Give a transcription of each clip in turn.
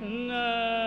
No.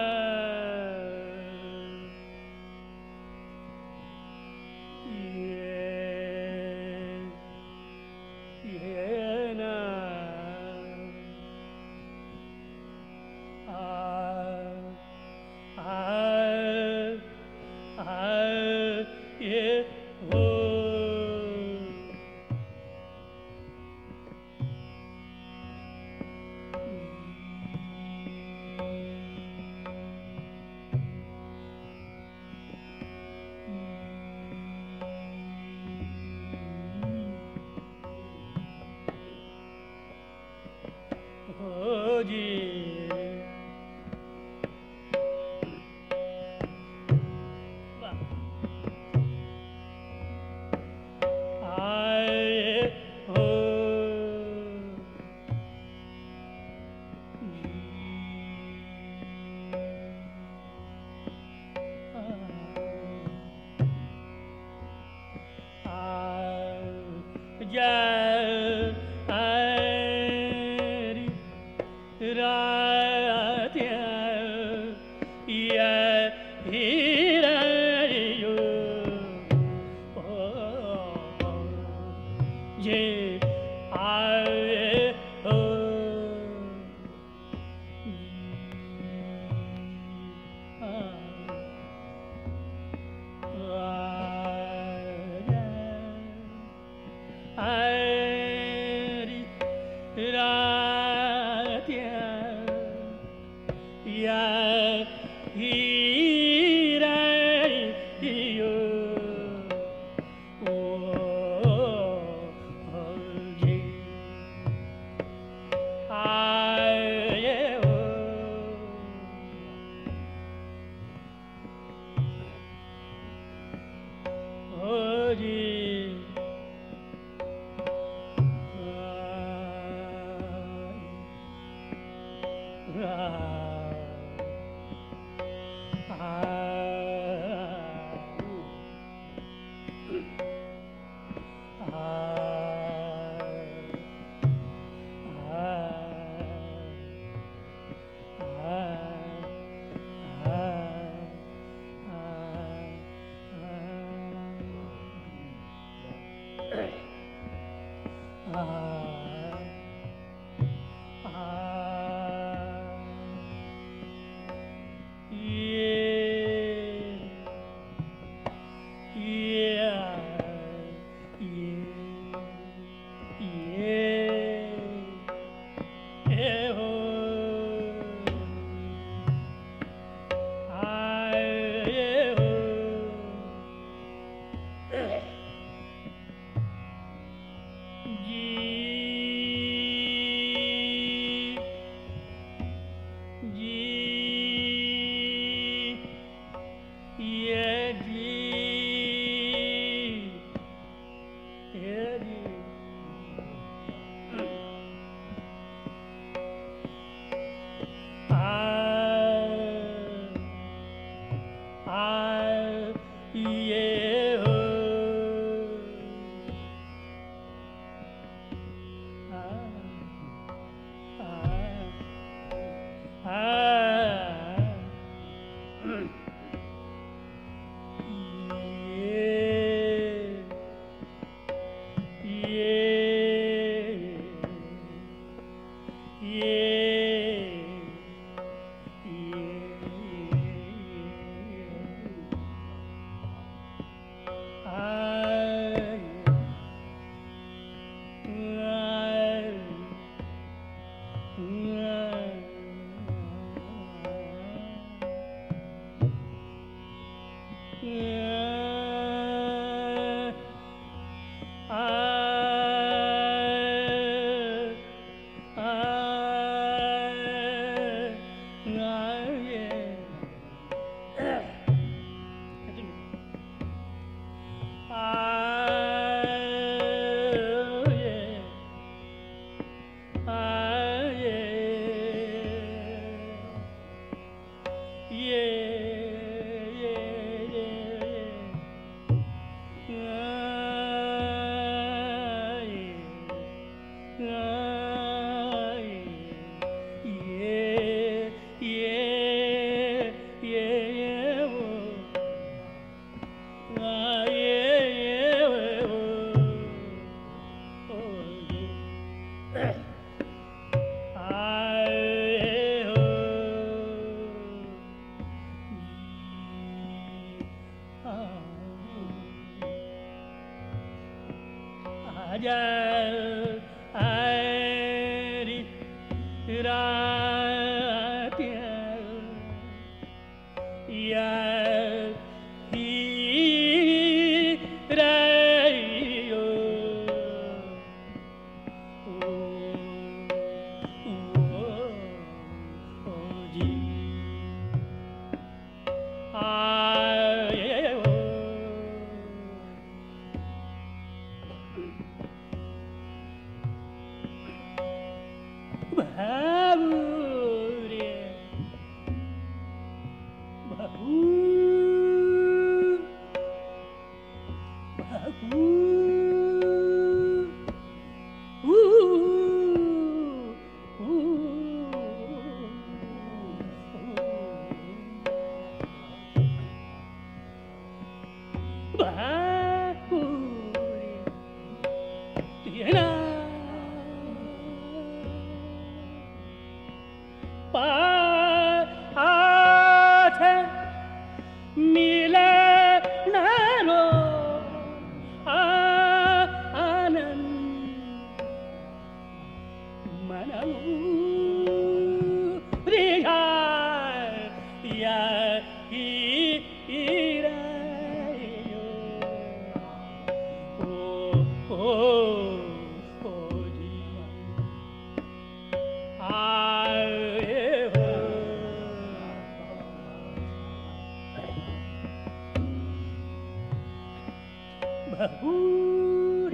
Bahu.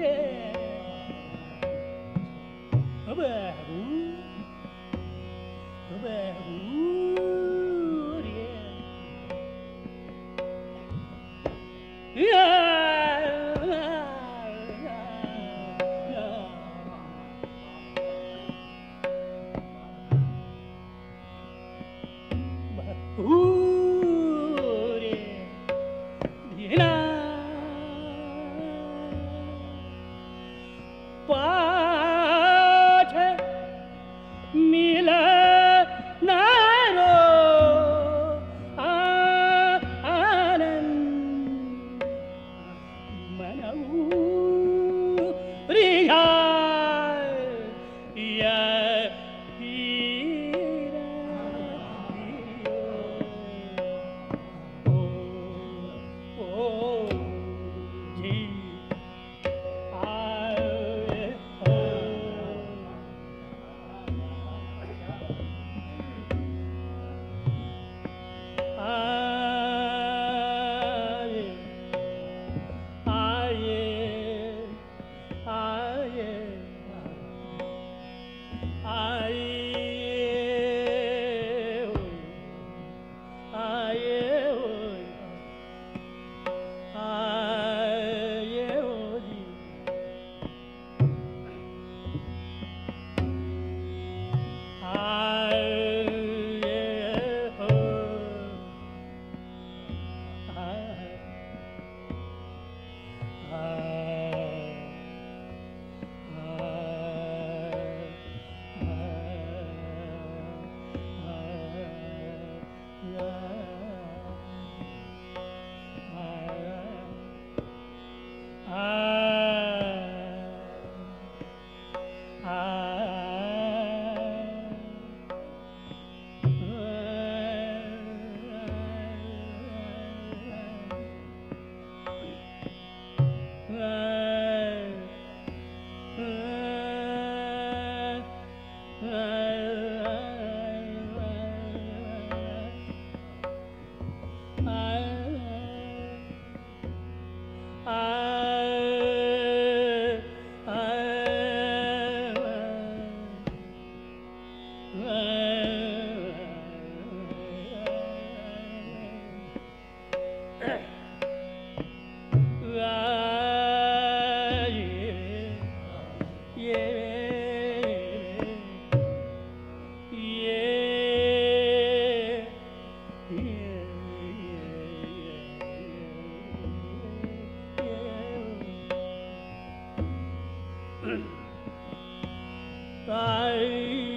Bahu. Bahu. thy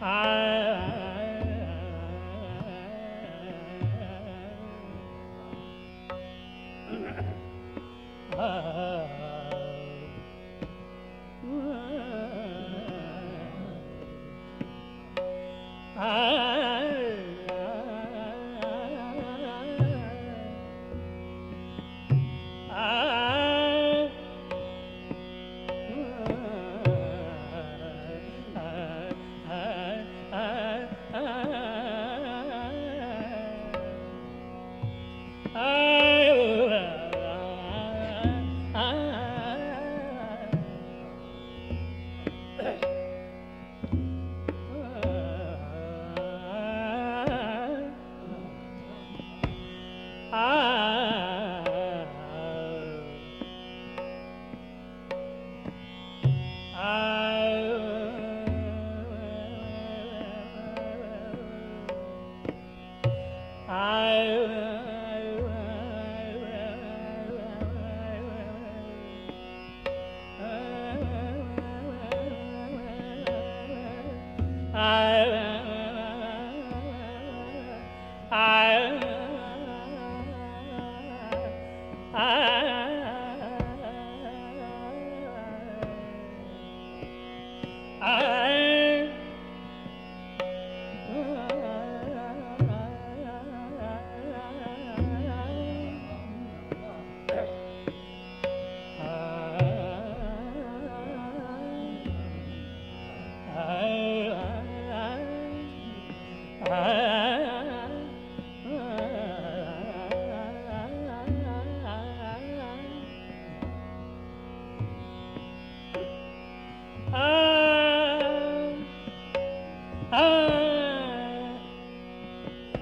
I,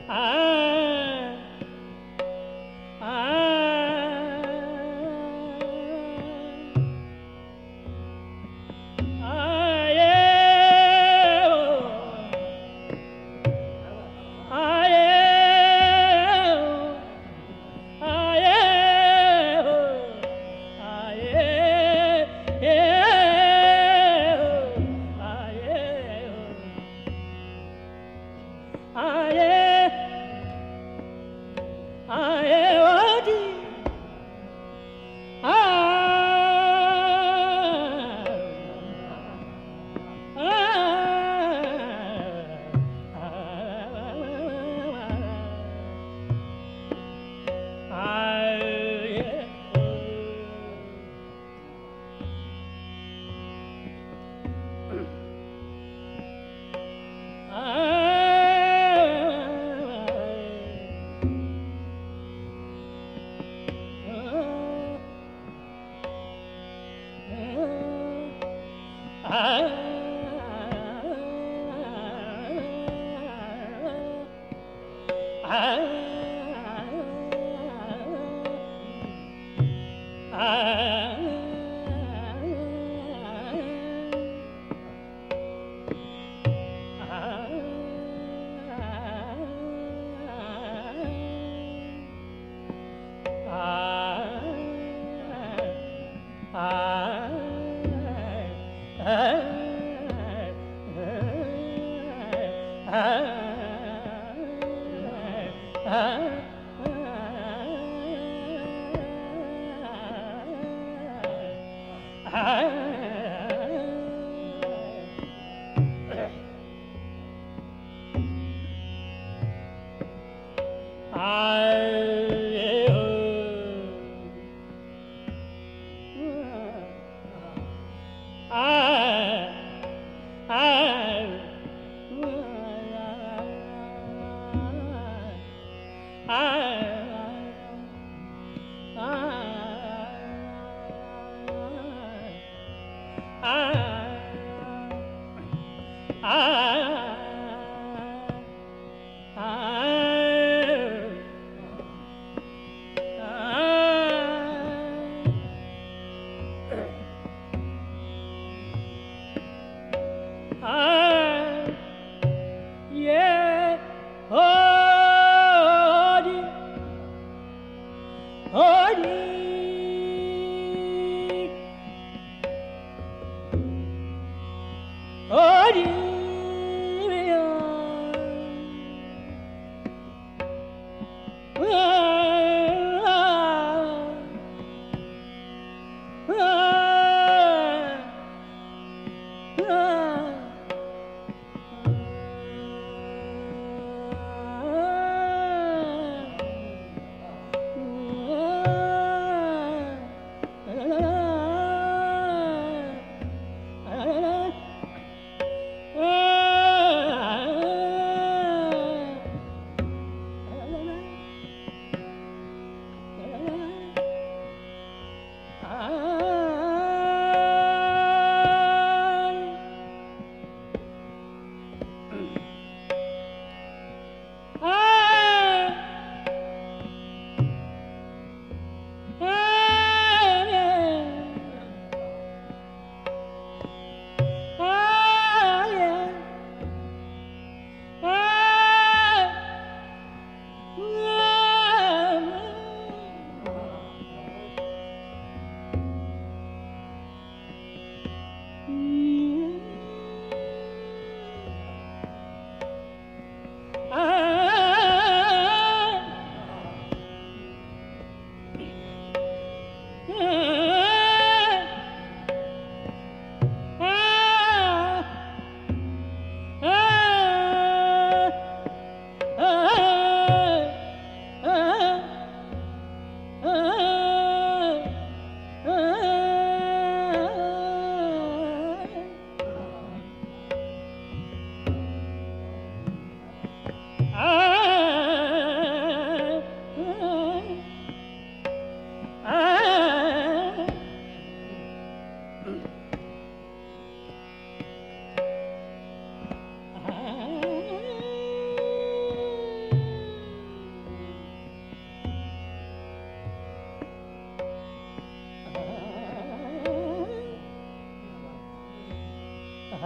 I I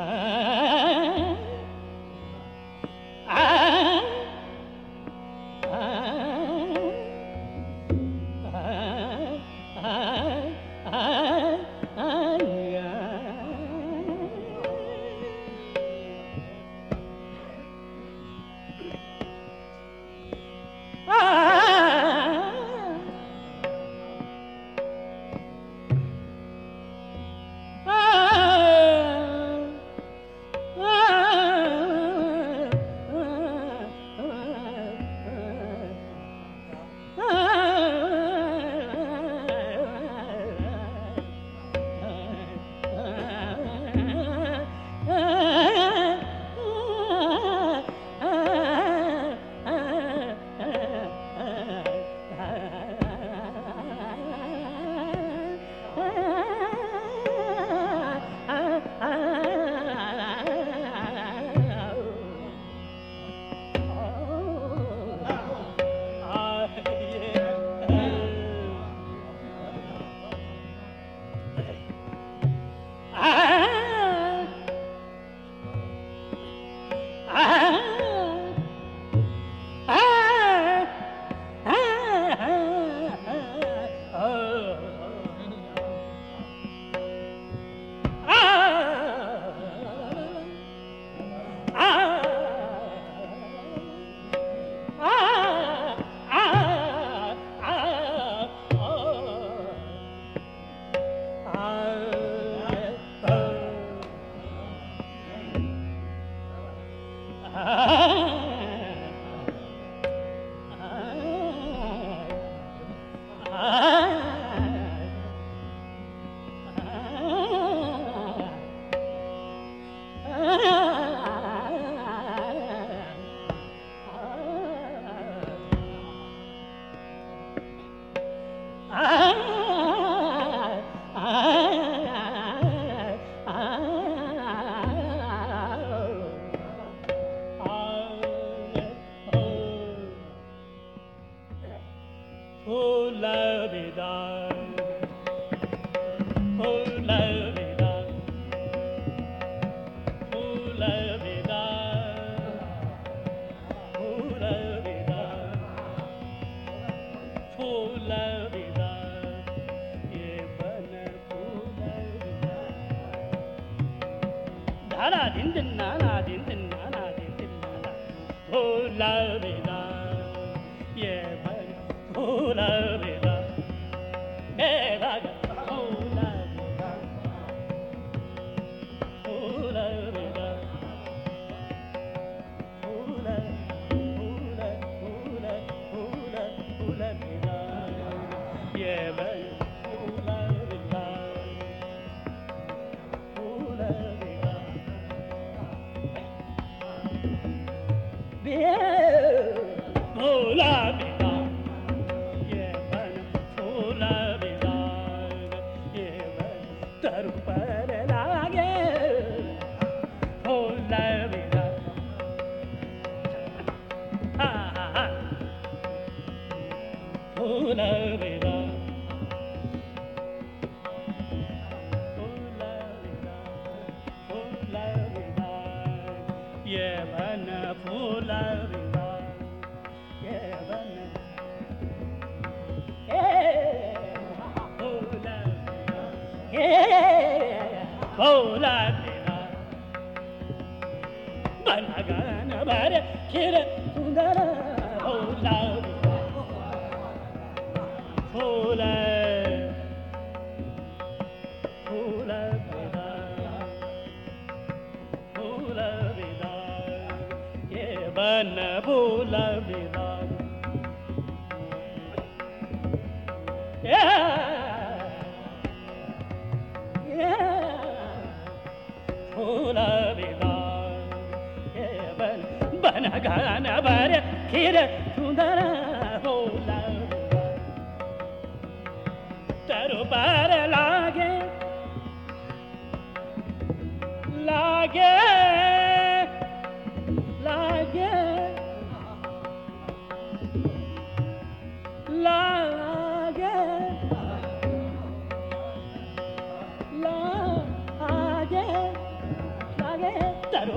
hand. koladina balagana bare kire sundara koladina koladina kana bare kire tundara bola taro bare lage lage lage lage lage lage taro